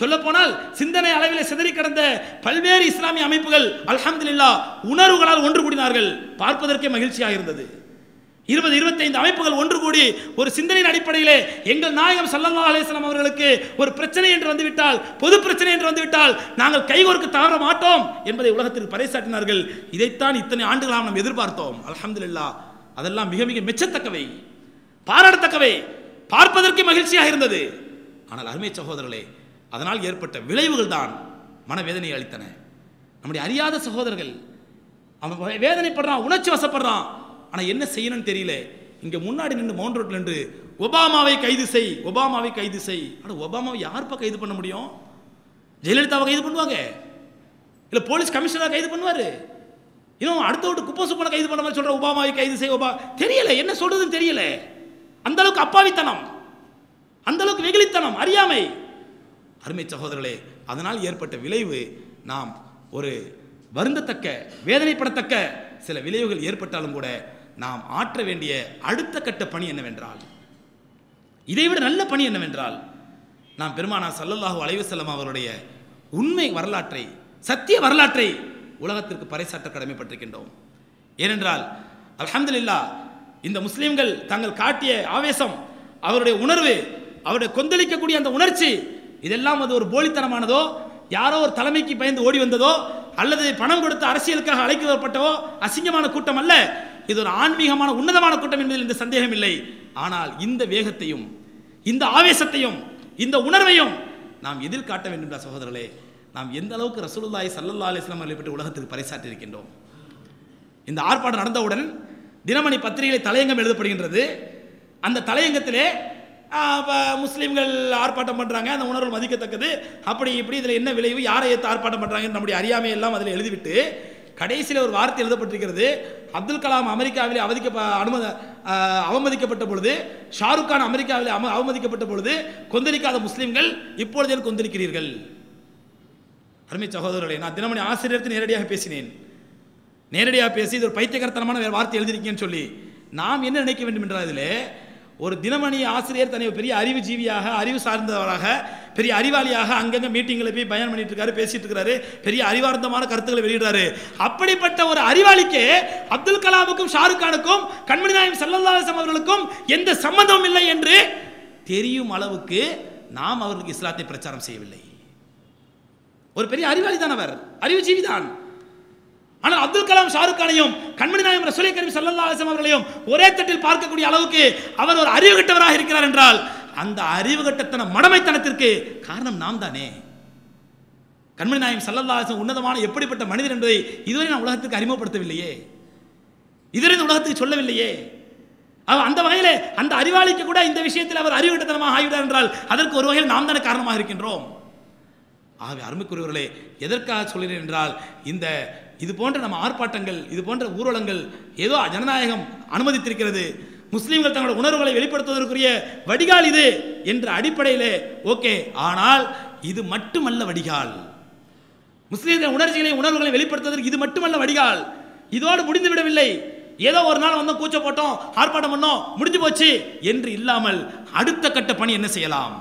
சொல்ல போனால் சிந்தனை அளவில் சிதறி கடந்த பல்வேறு இஸ்லாமிய அமைப்புகள் அலமதுல்லா உணர்வுகளால் ஒன்று கூடினார்கள். பார்ப்பதற்கே மகிழ்ச்சியாக இருந்தது. இருபது இருபத்தைந்து அமைப்புகள் ஒன்று கூடி ஒரு சிந்தனையின் அடிப்படையிலே எங்கள் நாயகம் சல்லல்லா அலிஸ்லாம் அவர்களுக்கு ஒரு பிரச்சனை என்று வந்துவிட்டால் பொது பிரச்சனை என்று வந்துவிட்டால் நாங்கள் கைகோர்க்கு தவற மாட்டோம் என்பதை உலகத்திற்கு பறைசாட்டினார்கள் இதைத்தான் இத்தனை ஆண்டுகளாக நாம் எதிர்பார்த்தோம். அல்ஹம்துலில்லாஹ் அதெல்லாம் மிக மிக மெச்சத்தக்கவை பாராட்டத்தக்கவை பார்ப்பதற்கு மகிழ்ச்சியாக இருந்தது. ஆனால் அருமை சகோதரர்களே அதனால் ஏற்பட்ட விளைவுகள் தான் மனவேதனையை அளித்தன. நம்முடைய அறியாத சகோதரர்கள் அவன் வேதனைப்படுறான் உணர்ச்சி வசப்படுறான். ஆனால் என்ன செய்யணும்னு தெரியல. இங்கே முன்னாடி நின்று மவுண்ட் ரோட்ல நின்று ஒபாமாவை கைது செய் ஒபாமாவை கைது செய். ஆனால் ஒபாமாவை யாருப்பா கைது பண்ண முடியும்? ஜெயலலிதாவை கைது பண்ணுவாங்க. இல்லை போலீஸ் கமிஷனராக கைது பண்ணுவார். இன்னும் அடுத்த விட்டு குப்பை சுப்பனை கைது பண்ண மாதிரி சொல்கிற ஒபாமாவை கைது செய் ஒபா தெரியல என்ன சொல்கிறதுன்னு தெரியல. அந்த அளவுக்கு அப்பாவித்தனம். அந்த அளவுக்கு வெகுளித்தனம் அறியாமை. அருமை சகோதரர்களே அதனால் ஏற்பட்ட விளைவு நாம் ஒரு வருந்தத்தக்க வேதனைப்படத்தக்க சில விளைவுகள் ஏற்பட்டாலும் கூட நாம் ஆற்ற வேண்டிய அடுத்த கட்ட பணி என்னவென்றால் இதைவிட நல்ல பணி என்னவென்றால் நாம் பெருமானா சல்லல்லாஹூ அலைவசல்லம் அவருடைய உண்மை வரலாற்றை சத்திய வரலாற்றை உலகத்திற்கு பறைசாற்ற கடமைப்பட்டிருக்கின்றோம். ஏனென்றால் அலமதுல்லா இந்த முஸ்லீம்கள் தாங்கள் காட்டிய ஆவேசம் அவருடைய உணர்வு அவருடைய கொந்தளிக்கக்கூடிய அந்த உணர்ச்சி இதெல்லாம் அது ஒரு போலித்தனமானதோ யாரோ ஒரு தலைமைக்கு பயந்து ஓடி வந்ததோ அல்லது பணம் கொடுத்து அரசியலுக்காக அழைக்கப்பட்டவோ அசிங்கமான கூட்டம் அல்ல. இது ஒரு ஆன்மீகமான உன்னதமான கூட்டம் என்பதில் இந்த சந்தேகம் இல்லை ஆனால் இந்த வேகத்தையும் இந்த ஆவேசத்தையும் இந்த உணர்வையும் நாம் எதில் காட்ட வேண்டும் என்ற சகோதரர்களே நாம் எந்த அளவுக்கு ரசூலுல்லாய் சல்லல்லா அலிஸ்லாம் அவர்களை பற்றி உலகத்துக்கு பறைசாற்றி இருக்கின்றோம்? இந்த ஆர்ப்பாட்டம் நடந்தவுடன் தினமணி பத்திரிகையில் தலையங்கம் எழுதப்படுகின்றது. அந்த தலையங்கத்திலே முஸ்லீம்கள் ஆர்ப்பாட்டம் பண்றாங்க அந்த உணர்வு மதிக்கத்தக்கது. அப்படி இப்படி இதில் என்ன விளைவு யாரை ஏற்று ஆர்ப்பாட்டம் பண்றாங்கன்னு நம்முடைய அறியாமை எல்லாம் அதில் எழுதிவிட்டு கடைசியில் ஒரு வார்த்தை எழுதப்பட்டிருக்கிறது. அப்துல் கலாம் அமெரிக்காவிலே அவதிக்க அனுமதி அவமதிக்கப்பட்ட பொழுது ஷாருக் கான் அமெரிக்காவிலே அவ- அவமதிக்கப்பட்ட பொழுது கொந்தளிக்காத முஸ்லீம்கள் இப்பொழுதே கொந்தளிக்கிறீர்கள்? அருமை சகோதரர்களே நான் தினமணி ஆசிரியர்த்து நேரடியாக பேசினேன். நேரடியாக பேசி இது ஒரு பைத்தியகரத்தனமான வேறு வார்த்தை எழுதியிருக்கேன்னு சொல்லி. நாம் என்ன நினைக்க வேண்டும் என்றால் இதில் ஒரு தினமணி ஆசிரியர் தன்னை பெரிய அறிவு ஜீவியாக அறிவு சார்ந்தவராக பெரிய அறிவாளியாக அங்கங்கே மீட்டிங்கில் போய் பயன் பண்ணிட்டு இருக்காரு பேசிட்டு இருக்கிறாரு பெரிய அறிவார்ந்தமான கருத்துக்களை வெளியிடுறாரு. அப்படிப்பட்ட ஒரு அறிவாளிக்கு அப்துல் கலாமுக்கும் ஷாருக் கானுக்கும் கண்மணி நாயம் செல்லல்லாசம் அவர்களுக்கும் எந்த சம்பந்தமும் இல்லை என்று தெரியும் அளவுக்கு நாம் அவர்களுக்கு இஸ்லாத்தை பிரச்சாரம் செய்யவில்லை. ஒரு பெரிய அறிவாளி தான் அவர். அறிவுஜீவி தான். ஆனால் அப்துல் கலாம் ஷாருக் கானையும் கண்மணி நாயம் ரசூலை கரீம் சல்லல்லாஹு அவர்களையும் ஒரே தட்டில் பார்க்கக்கூடிய அளவுக்கு அவர் ஒரு அறிவு கட்டவராக இருக்கிறார் என்றால் அந்த அறிவு கட்டத்தன மடமைத்தனத்திற்கு காரணம் நாம் தானே. கண்மணி நாயம் சல்லல்லாஹு உன்னதமான எப்படிப்பட்ட மனிதர் என்பதை இதுவரை நான் உலகத்துக்கு அறிமுகப்படுத்தவில்லையே. இதுவரை இந்த உலகத்துக்கு சொல்லவில்லையே. அவர் அந்த வகையில் அந்த அறிவாளிக்கு கூட இந்த விஷயத்தில் அவர் அறிவு கட்டத்தனமாக என்றால் அதற்கு ஒரு வகையில் நாம் தானே காரணமாக இருக்கின்றோம். ஆகவே அருமைக்குரியவர்களே எதற்காக சொல்கிறேன் என்றால் இந்த இது போன்ற நம்ம ஆர்ப்பாட்டங்கள் இது போன்ற ஊர்வலங்கள் ஏதோ ஜனநாயகம் அனுமதித்திருக்கிறது. முஸ்லீம்கள் தங்களோட உணர்வுகளை வெளிப்படுத்துவதற்குரிய வடிகால் இது என்ற அடிப்படையிலே ஓகே ஆனால் இது மட்டுமல்ல வடிகால். முஸ்லீம்கள் உணர்ச்சிகளை உணர்வுகளை வெளிப்படுத்துவதற்கு இது மட்டுமல்ல வடிகால். இதோடு முடிந்து விடவில்லை. ஏதோ ஒரு நாள் வந்தோம் கூச்ச போட்டோம் ஆர்ப்பாட்டம் பண்ணோம் முடிஞ்சு போச்சு என்று இல்லாமல் அடுத்த கட்ட பணி என்ன செய்யலாம்?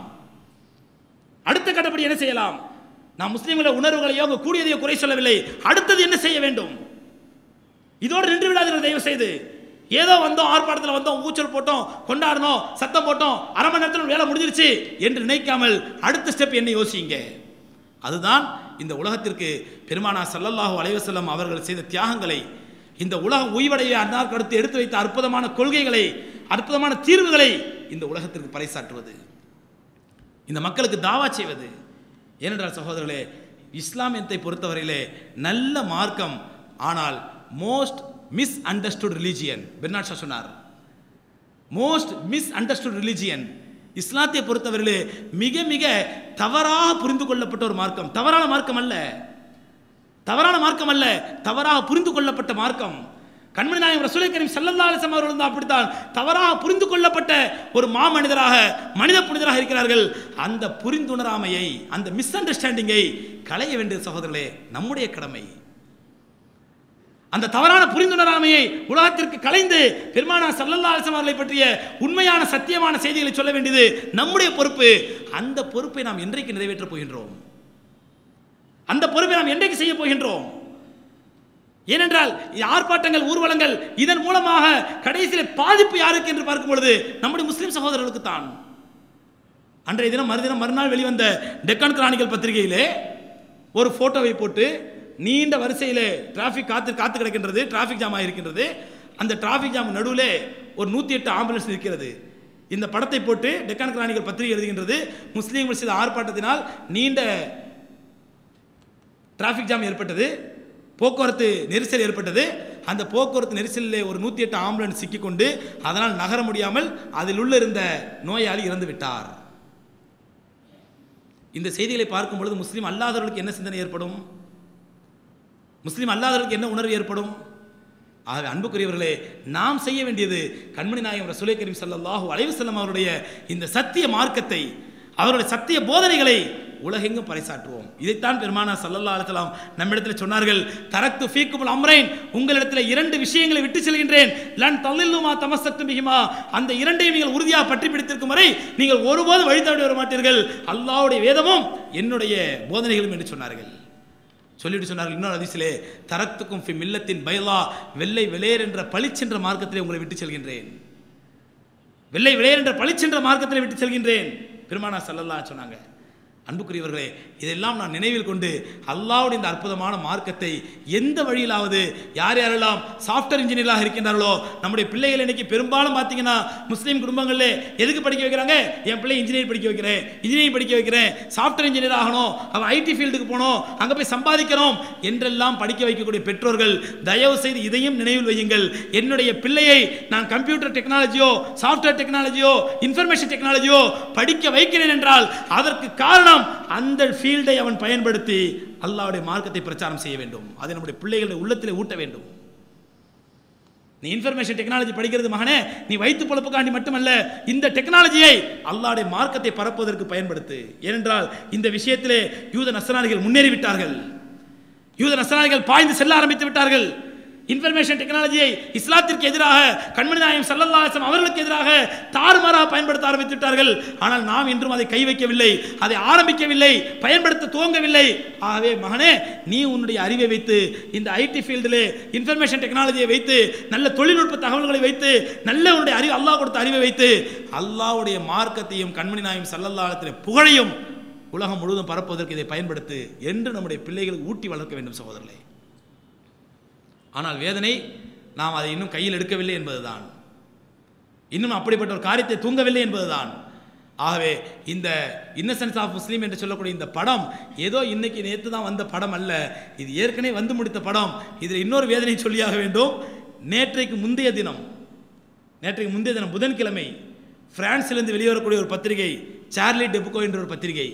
அடுத்த கட்டப்படி என்ன செய்யலாம்? நான் முஸ்லீம்கள உணர்வுகளையோ அவங்க கூடியதையோ குறை சொல்லவில்லை. அடுத்தது என்ன செய்ய வேண்டும்? இதோடு நின்று விடாதீர்கள் தயவு செய்து. ஏதோ வந்தோம் ஆர்ப்பாட்டத்தில் வந்தோம் ஊச்சல் போட்டோம் கொண்டாடணும் சத்தம் போட்டோம் அரை மணி நேரத்தில் வேலை முடிஞ்சிருச்சு என்று நினைக்காமல் அடுத்த ஸ்டெப் என்ன யோசிங்க? அதுதான் இந்த உலகத்திற்கு பெருமானா சல்லல்லாஹு அலைவசல்லம் அவர்கள் செய்த தியாகங்களை இந்த உலகம் உய்வடைய அன்னார் கடுத்து எடுத்து வைத்த அற்புதமான கொள்கைகளை அற்புதமான தீர்வுகளை இந்த உலகத்திற்கு பறைசாற்றுவது. இந்த மக்களுக்கு தாவா செய்வது. ஏனென்றால் சகோதரர்களே இஸ்லாமியத்தை பொறுத்தவரையிலே நல்ல மார்க்கம். ஆனால் most misunderstood religion Bernard Shaw சொன்னார். மோஸ்ட் மிஸ் அண்டர்ஸ்டுட் ரிலீஜியன் இஸ்லாத்தை பொறுத்தவரையிலே மிக மிக தவறாக புரிந்து கொள்ளப்பட்ட ஒரு மார்க்கம். தவறான மார்க்கம் அல்ல. தவறான மார்க்கம் அல்ல தவறாக புரிந்து கொள்ளப்பட்ட மார்க்கம். கண்மணி நாயகம் ரசூலை கரீம் ஸல்லல்லாஹு அவர்கள் தான் அப்படித்தான் தவறாக புரிந்து கொள்ளப்பட்ட ஒரு மாமனிதராக மனித புனிதராக இருக்கிறார்கள். அந்த புரிந்துணராமையை அந்த மிஸ் அண்டர்ஸ்டாண்டிங்கை களைய வேண்டிய சகோதரர்களே நம்முடைய கடமை. அந்த தவறான புரிந்துணராமையை உலகத்திற்கு கலைந்து பெருமானா சல்லல்லா அலிஸ்லாம் அவர்களை பற்றிய உண்மையான சத்தியமான செய்திகளை சொல்ல வேண்டியது நம்முடைய பொறுப்பு. அந்த பொறுப்பை நாம் என்றைக்கு நிறைவேற்றப் போகின்றோம்? அந்த பொறுப்பை நாம் என்றைக்கு செய்ய போகின்றோம்? ஏனென்றால் ஆர்ப்பாட்டங்கள் ஊர்வலங்கள் இதன் மூலமாக கடைசியில் பாதிப்பு யாருக்கு என்று பார்க்கும் பொழுது நம்முடைய முஸ்லிம் சகோதரர்களுக்கு தான். அன்றைய தினம் மறுதினம் மறுநாள் வெளிவந்த டெக்கான் கிரானிக்கல் பத்திரிகையிலே ஒரு போட்டோவை போட்டு நீண்ட வரிசையில் டிராஃபிக் காத்து காத்து கிடக்கின்றது டிராஃபிக் ஜாம் இருக்கின்றது அந்த டிராஃபிக் ஜாம் நடுவில் ஒரு நூற்றி எட்டு ஆம்புலன்ஸ் இருக்கிறது இந்த படத்தை போட்டு டெக்கான் கிரானிக்கல் பத்திரிகை எழுதுகின்றது. முஸ்லீம்கள் செய்த ஆர்ப்பாட்டத்தினால் நீண்ட டிராஃபிக் ஜாம் ஏற்பட்டது. போக்குவரத்து நெரிசல் ஏற்பட்டது. அந்த போக்குவரத்து நெரிசலில் ஒரு நூற்றி எட்டு ஆம்புலன்ஸ் சிக்கிக்கொண்டு அதனால் நகர முடியாமல் அதில் உள்ள இருந்த நோயாளி இறந்து விட்டார் இந்த செய்திகளை பார்க்கும் பொழுது முஸ்லீம் அல்லாதவர்களுக்கு என்ன சிந்தனை ஏற்படும்? முஸ்லீம் அல்லாதவர்களுக்கு என்ன உணர்வு ஏற்படும்? ஆகவே அன்புக்குரியவர்களே நாம் செய்ய வேண்டியது கண்மணி நாயகம் ரசூலை கரீம் சல்லாஹூ அலைஹி செல்லம் அவருடைய இந்த சத்திய மார்க்கத்தை அவருடைய சத்திய போதனைகளை உலகெங்கும் பறைசாற்றுவோம். இதைத்தான் பெருமானா சல்லல்லா அலுவலாம் நம்மிடத்தில் சொன்னார்கள் தரத்து ஃபீக்குபுல் அம்ரைன். உங்களிடத்தில் இரண்டு விஷயங்களை விட்டு செல்கின்றேன். லன் தல்லில்லுமா தமசத்து மிகுமா அந்த இரண்டையும் நீங்கள் உறுதியாக பற்றி பிடித்திருக்கும் வரை நீங்கள் ஒருபோதும் வழி வர மாட்டீர்கள். அல்லாவுடைய வேதமும் என்னுடைய போதனைகளும் என்று சொன்னார்கள். சொல்லிட்டு சொன்னார்கள் இன்னொரு அதிசிலே தரத்துக்கும் ஃபி மில்லத்தின் பயலா வெள்ளை வெளியேர் என்ற பளிச்சென்ற மார்க்கத்திலே உங்களை விட்டு செல்கின்றேன். வெள்ளை வெளியேர் என்ற பளிச்சென்ற மார்க்கத்திலே விட்டு செல்கின்றேன். பெருமானா சல்லல்லா சொன்னாங்க. அன்புக்குரியவர்களே இதெல்லாம் நான் நினைவில் கொண்டு அல்லாவுடைய இந்த அற்புதமான மார்க்கத்தை எந்த வழியிலாவது யார் யாரெல்லாம் சாஃப்ட்வேர் இன்ஜினியராக இருக்கின்றார்களோ நம்முடைய பிள்ளைகள் இன்னைக்கு பெரும்பாலும் பார்த்தீங்கன்னா முஸ்லீம் குடும்பங்களில் எதுக்கு படிக்க வைக்கிறாங்க? என் பிள்ளை இன்ஜினியர் படிக்க வைக்கிறேன் இன்ஜினியரிங் படிக்க வைக்கிறேன் சாஃப்ட்வேர் இன்ஜினியர் ஆகணும் அவன் ஐடி ஃபீல்டுக்கு போகணும் அங்கே போய் சம்பாதிக்கணும் என்றெல்லாம் படிக்க வைக்கக்கூடிய பெற்றோர்கள் தயவு செய்து இதையும் நினைவில் வையுங்கள். என்னுடைய பிள்ளையை நான் கம்ப்யூட்டர் டெக்னாலஜியோ சாஃப்ட்வேர் டெக்னாலஜியோ இன்ஃபர்மேஷன் டெக்னாலஜியோ படிக்க வைக்கிறேன் என்றால் அதற்கு காரணம் எல்லாம் அந்த ஃபீல்டை அவன் பயன்படுத்தி அல்லாவுடைய மார்க்கத்தை பிரச்சாரம் செய்ய வேண்டும். அதை நம்முடைய பிள்ளைகளுடைய உள்ளத்தில் ஊட்ட வேண்டும். நீ இன்ஃபர்மேஷன் டெக்னாலஜி படிக்கிறது மகனே நீ வயிற்று பொழப்புக்காண்டி மட்டுமல்ல இந்த டெக்னாலஜியை அல்லாவுடைய மார்க்கத்தை பரப்புவதற்கு பயன்படுத்து. ஏனென்றால் இந்த விஷயத்திலே யூத நஸ்ரானிகள் முன்னேறி விட்டார்கள் யூத நஸ்ரானிகள் பாய்ந்து செல்ல ஆரம்பித்து விட்டார்கள். இன்ஃபர்மேஷன் டெக்னாலஜியை இஸ்லாத்திற்கு எதிராக கண்மணி நாயம் சல்லல்லா அவர்களுக்கு எதிராக தாறுமாறாக பயன்படுத்த ஆரம்பித்து விட்டார்கள் ஆனால் நாம் இன்றும் அதை கை வைக்கவில்லை அதை ஆரம்பிக்கவில்லை பயன்படுத்த துவங்கவில்லை. ஆகவே மகனே நீ உன்னுடைய அறிவை வைத்து இந்த ஐடி ஃபீல்டிலே இன்ஃபர்மேஷன் டெக்னாலஜியை வைத்து நல்ல தொழில்நுட்ப தகவல்களை வைத்து நல்ல உன்னுடைய அறிவு அல்லாஹ் கொடுத்த அறிவை வைத்து அல்லாவுடைய மார்க்கத்தையும் கண்மணி நாயம் சல்லல்லாலத்தில் புகழையும் உலகம் முழுவதும் பரப்புவதற்கு இதை பயன்படுத்து என்று நம்முடைய பிள்ளைகள் ஊட்டி வளர்க்க வேண்டும் சகோதரர்களே. ஆனால் வேதனை நாம் அதை இன்னும் கையில் எடுக்கவில்லை என்பதுதான். இன்னும் அப்படிப்பட்ட ஒரு காரியத்தை தூங்கவில்லை என்பதுதான். ஆகவே இந்த இன்னசென்ஸ் ஆஃப் முஸ்லீம் என்று சொல்லக்கூடிய இந்த படம் ஏதோ இன்னைக்கு நேற்று தான் வந்த படம் அல்ல. இது ஏற்கனவே வந்து முடித்த படம். இதில் இன்னொரு வேதனை சொல்லியாக வேண்டும். நேற்றைக்கு முந்தைய தினம் நேற்றைக்கு முந்தைய தினம் புதன்கிழமை பிரான்சிலிருந்து வெளிவரக்கூடிய ஒரு பத்திரிகை சார்லி டெபுகோ என்ற ஒரு பத்திரிகை.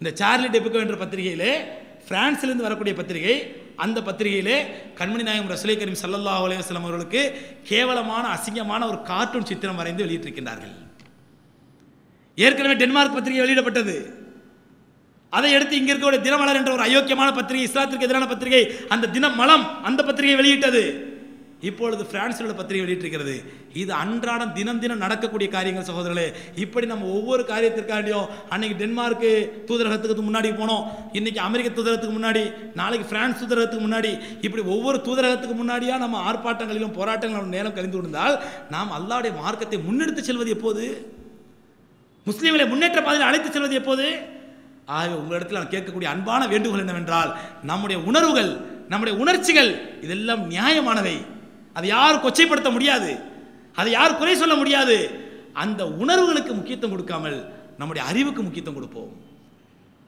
இந்த சார்லி டெபுகோ என்ற பத்திரிகையிலே பிரான்ஸ்லேருந்து வரக்கூடிய பத்திரிகை அந்த பத்திரிகையிலே கண்மணி நாயகம் ரசுலை கரீம் சல்லல்லா அலைஹி அவர்களுக்கு கேவலமான அசிங்கமான ஒரு கார்ட்டூன் சித்திரம் வரைந்து வெளியிட்டிருக்கின்றார்கள். ஏற்கனவே டென்மார்க் பத்திரிகை வெளியிடப்பட்டது. அதை எடுத்து இங்கே இருக்கக்கூடிய தினமலர் என்ற ஒரு அயோக்கியமான பத்திரிகை இஸ்லாத்திற்கு எதிரான பத்திரிகை அந்த தினமலம் அந்த பத்திரிகை வெளியிட்டது. இப்பொழுது பிரான்சில் உள்ள பத்திரிகை வெளியிட்டிருக்கிறது. இது அன்றாடம் தினம் தினம் நடக்கக்கூடிய காரியங்கள் சகோதரர்களே. இப்படி நம்ம ஒவ்வொரு காரியத்திற்காண்டியும் அன்னைக்கு டென்மார்க்கு தூதரகத்துக்கு முன்னாடி போனோம். இன்னைக்கு அமெரிக்க தூதரகத்துக்கு முன்னாடி நாளைக்கு பிரான்ஸ் தூதரகத்துக்கு முன்னாடி இப்படி ஒவ்வொரு தூதரகத்துக்கு முன்னாடியா நம்ம ஆர்ப்பாட்டங்களிலும் போராட்டங்களிலும் நேரம் கழிந்து கொண்டால் நாம் அல்லாவுடைய மார்க்கத்தை முன்னெடுத்து செல்வது எப்போது? முஸ்லீம்களை முன்னேற்ற பாதையில் அழைத்து செல்வது எப்போது? ஆகவே உங்களிடத்தில் நான் கேட்கக்கூடிய அன்பான வேண்டுகோள் என்னவென்றால் நம்முடைய உணர்வுகள் நம்முடைய உணர்ச்சிகள் இதெல்லாம் நியாயமானவை. அதை யாரும் கொச்சைப்படுத்த முடியாது. அதை யார் குறை சொல்ல முடியாது. அந்த உணர்வுகளுக்கு முக்கியத்துவம் கொடுக்காமல் நம்முடைய அறிவுக்கு முக்கியத்துவம் கொடுப்போம்.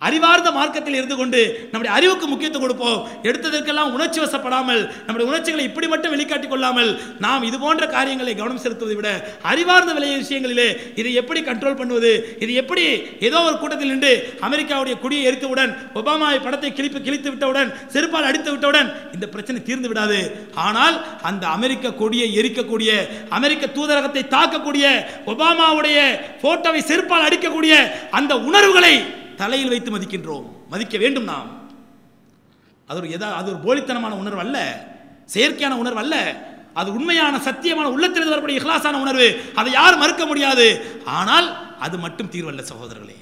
அறிவார்ந்த மார்க்கத்தில் இருந்து கொண்டு நம்முடைய அறிவுக்கு முக்கியத்துவம் கொடுப்போம். எடுத்ததற்கெல்லாம் உணர்ச்சி வசப்படாமல் நம்முடைய உணர்ச்சிகளை இப்படி மட்டும் வெளிக்காட்டிக் கொள்ளாமல் நாம் இது போன்ற காரியங்களை கவனம் செலுத்துவதை விட அறிவார்ந்த விலை விஷயங்களிலே இதை எப்படி கண்ட்ரோல் பண்ணுவது? இது எப்படி ஏதோ ஒரு கூட்டத்தில் நின்று அமெரிக்காவுடைய குடியை எரித்தவுடன் ஒபாமாவை படத்தை கிழிப்பு கிழித்து விட்டவுடன் செருப்பால் அடித்து விட்டவுடன் இந்த பிரச்சனை தீர்ந்து விடாது. ஆனால் அந்த அமெரிக்க கொடியை எரிக்கக்கூடிய அமெரிக்க தூதரகத்தை தாக்கக்கூடிய ஒபாமாவுடைய போட்டோவை செருப்பால் அடிக்கக்கூடிய அந்த உணர்வுகளை தலையில் வைத்து மதிக்கின்றோம். மதிக்க வேண்டும் நாம். அது ஒரு எதா அது ஒரு போலித்தனமான உணர்வு அல்ல. செயற்கையான உணர்வு அல்ல. அது உண்மையான சத்தியமான உள்ளத்திலிருந்து வரக்கூடிய இஹ்லாசான உணர்வு. அதை யாரும் மறுக்க முடியாது. ஆனால் அது மட்டும் தீர்வல்ல சகோதரர்களே.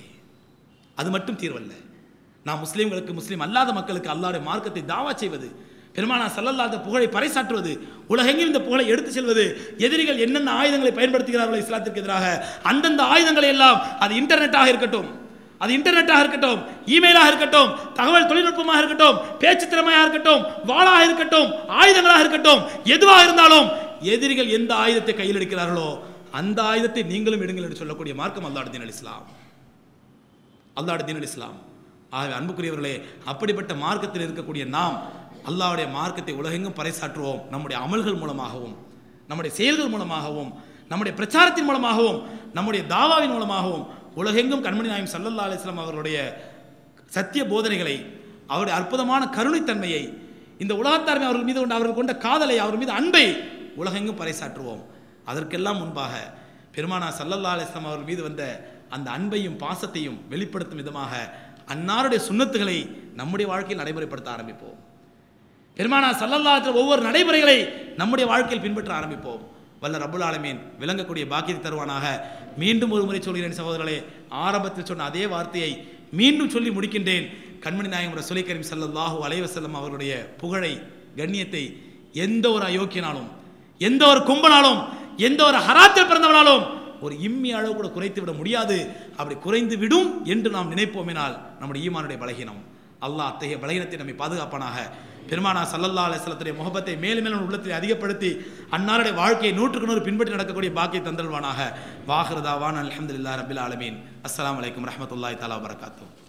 அது மட்டும் தீர்வல்ல. நாம் முஸ்லீம்களுக்கு முஸ்லீம் அல்லாத மக்களுக்கு அல்லாஹ்வுடைய மார்க்கத்தை தாவா செய்வது பெருமானா செல்லல்லாத புகழை பறைசாற்றுவது உலகெங்கில் இந்த புகழை எடுத்து செல்வது எதிரிகள் என்னென்ன ஆயுதங்களை பயன்படுத்துகிறார்களோ இஸ்லாத்திற்கு எதிராக அந்தந்த ஆயுதங்களை எல்லாம் அது இன்டர்நெட்டாக இருக்கட்டும். அது இன்டர்நெட்டாக இருக்கட்டும் இமெயிலாக இருக்கட்டும் தகவல் தொழில்நுட்பமாக இருக்கட்டும் பேச்சு திறமையாக இருக்கட்டும் வாளாக இருக்கட்டும் ஆயுதங்களாக இருக்கட்டும் எதுவாக இருந்தாலும் எதிரிகள் எந்த ஆயுதத்தை கையில் எடுக்கிறார்களோ அந்த ஆயுதத்தை நீங்களும் எடுங்கள் என்று சொல்லக்கூடிய மார்க்கம் அல்லாடுதீன் தீன் அல் இஸ்லாம் தீன் இஸ்லாம் ஆகவே அன்புக்குரியவர்களே அப்படிப்பட்ட மார்க்கத்தில் இருக்கக்கூடிய நாம் அல்லாவுடைய மார்க்கத்தை உலகெங்கும் பறைசாற்றுவோம். நம்முடைய அமல்கள் மூலமாகவும் நம்முடைய செயல்கள் மூலமாகவும் நம்முடைய பிரச்சாரத்தின் மூலமாகவும் நம்முடைய தாவாவின் மூலமாகவும் உலகெங்கும் கண்மணி நாயம் சல்லல்லா அலிஸ்லாம் அவர்களுடைய சத்திய போதனைகளை அவருடைய அற்புதமான கருணைத்தன்மையை இந்த உலகத்தார்மை அவர்கள் மீது கொண்ட அவர்கள் கொண்ட காதலை அவர் மீது அன்பை உலகெங்கும் பறைசாற்றுவோம். அதற்கெல்லாம் முன்பாக பெருமானா சல்லல்லா அலிஸ்லாம் அவர்கள் மீது வந்த அந்த அன்பையும் பாசத்தையும் வெளிப்படுத்தும் விதமாக அன்னாருடைய சுண்ணத்துகளை நம்முடைய வாழ்க்கையில் நடைமுறைப்படுத்த ஆரம்பிப்போம். பெருமானா சல்லல்லாஹு ஒவ்வொரு நடைமுறைகளை நம்முடைய வாழ்க்கையில் பின்பற்ற ஆரம்பிப்போம். வல்ல ரபுல் ஆலமீன் விளங்கக்கூடிய பாக்கியத்தை தருவானாக. மீண்டும் ஒரு முறை சொல்கிறேன் சகோதரர்களே ஆரம்பத்தில் சொன்ன அதே வார்த்தையை மீண்டும் சொல்லி முடிக்கின்றேன். கண்மணி நாயகம் ரசூலை கரீம் ஸல்லல்லாஹு அலைஹி அவருடைய புகழை கண்ணியத்தை எந்த ஒரு அயோக்கியனாலும் எந்த ஒரு கும்பனாலும் எந்த ஒரு ஹராத்தில் பிறந்தவனாலும் ஒரு இம்மி அளவு கூட குறைத்து விட முடியாது. அப்படி குறைந்து விடும் என்று நாம் நினைப்போமேனால் நம்முடைய ஈமானுடைய பலகீனம். அல்லாஹ் அத்தகைய பலகீனத்தை நம்மை பாதுகாப்பானாக. பெருமானா சல்லல்லா அலிஸ்லத்துடைய முகபத்தை மேலும் மேலும் உள்ளத்தில் அதிகப்படுத்தி அன்னாருடைய வாழ்க்கையை நூற்றுக்கு நூறு பின்பற்றி நடக்கக்கூடிய பாக்கிய தந்தல்வானாக. வாஹிருதாவான் அலமதுல்லா ரபில் ஆலமீன். அஸ்லாம் வலைக்கம் ரஹமத்துல்லாய் தாலா வபரகாத்துஹு.